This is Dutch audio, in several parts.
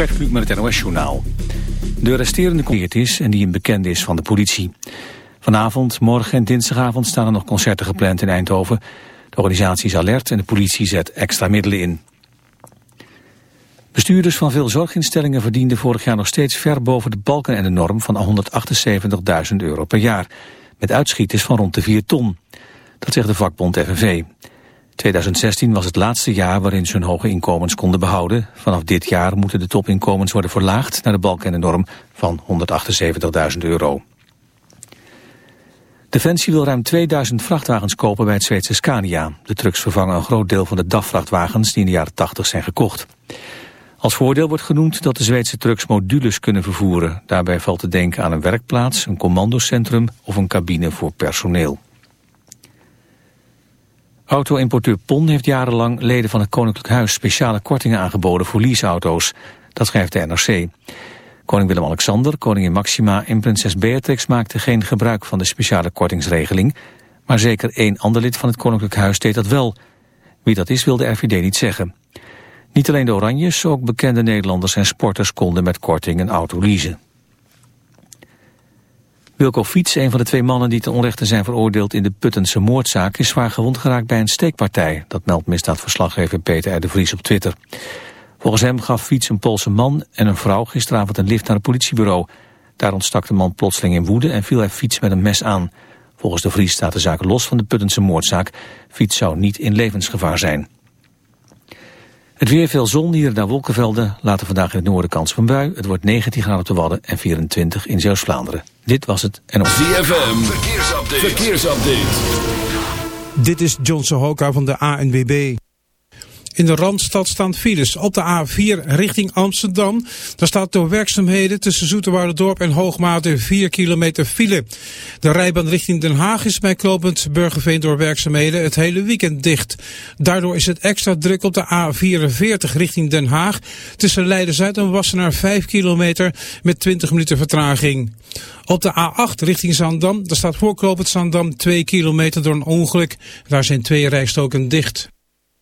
Gert met het NOS-journaal. De resterende concert is en die een bekende is van de politie. Vanavond, morgen en dinsdagavond staan er nog concerten gepland in Eindhoven. De organisatie is alert en de politie zet extra middelen in. Bestuurders van veel zorginstellingen verdienden vorig jaar nog steeds ver boven de balken en de norm van 178.000 euro per jaar. Met uitschieters van rond de 4 ton. Dat zegt de vakbond FNV. 2016 was het laatste jaar waarin ze hun hoge inkomens konden behouden. Vanaf dit jaar moeten de topinkomens worden verlaagd naar de balk en de norm van 178.000 euro. Defensie wil ruim 2000 vrachtwagens kopen bij het Zweedse Scania. De trucks vervangen een groot deel van de DAF-vrachtwagens die in de jaren 80 zijn gekocht. Als voordeel wordt genoemd dat de Zweedse trucks modules kunnen vervoeren. Daarbij valt te denken aan een werkplaats, een commandocentrum of een cabine voor personeel. Auto-importeur PON heeft jarenlang leden van het Koninklijk Huis speciale kortingen aangeboden voor leaseauto's. Dat schrijft de NRC. Koning Willem-Alexander, koningin Maxima en prinses Beatrix maakten geen gebruik van de speciale kortingsregeling. Maar zeker één ander lid van het Koninklijk Huis deed dat wel. Wie dat is wil de RVD niet zeggen. Niet alleen de Oranjes, ook bekende Nederlanders en sporters konden met korting een auto leasen. Wilco Fiets, een van de twee mannen die ten onrechte zijn veroordeeld in de Puttense moordzaak, is zwaar gewond geraakt bij een steekpartij. Dat meldt misdaadverslaggever Peter R. de Vries op Twitter. Volgens hem gaf Fiets een Poolse man en een vrouw gisteravond een lift naar het politiebureau. Daar ontstak de man plotseling in woede en viel hij Fiets met een mes aan. Volgens de Vries staat de zaak los van de Puttense moordzaak. Fiets zou niet in levensgevaar zijn. Het weer veel zon, hier en daar wolkenvelden. Later vandaag in het noorden kans van bui. Het wordt 19 graden op de Wadden en 24 in Zeeuws-Vlaanderen. Dit was het en op... ZFM, verkeersupdate. verkeersupdate. Dit is John Sohoka van de ANWB. In de Randstad staan files. Op de A4 richting Amsterdam. Daar staat door werkzaamheden tussen Dorp en Hoogmate 4 kilometer file. De rijbaan richting Den Haag is bij Klopend Burgerveen door werkzaamheden het hele weekend dicht. Daardoor is het extra druk op de A44 richting Den Haag. Tussen Leiden-Zuid en Wassenaar 5 kilometer met 20 minuten vertraging. Op de A8 richting Zandam, daar staat voor Zandam 2 kilometer door een ongeluk. Daar zijn twee rijstoken dicht.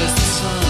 was the sun.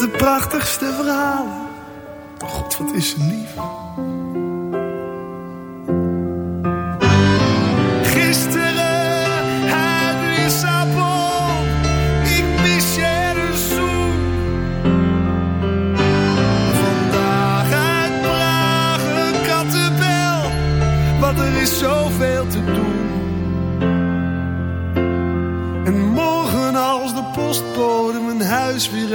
De prachtigste verhalen. God, wat is ze lief. Gisteren uit Lissabon. Ik mis je een zoen. Vandaag uit Praag een kattenbel. Want er is zoveel te doen.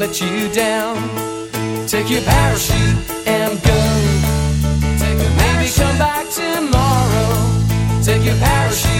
let you down. Take your parachute and go. Take your Maybe come back tomorrow. Take your parachute.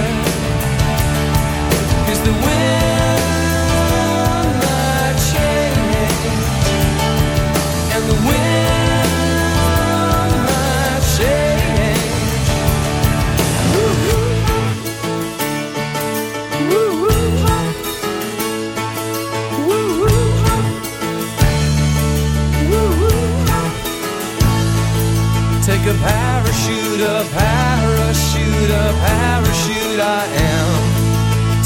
Take a parachute, a parachute, a parachute I am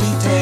what.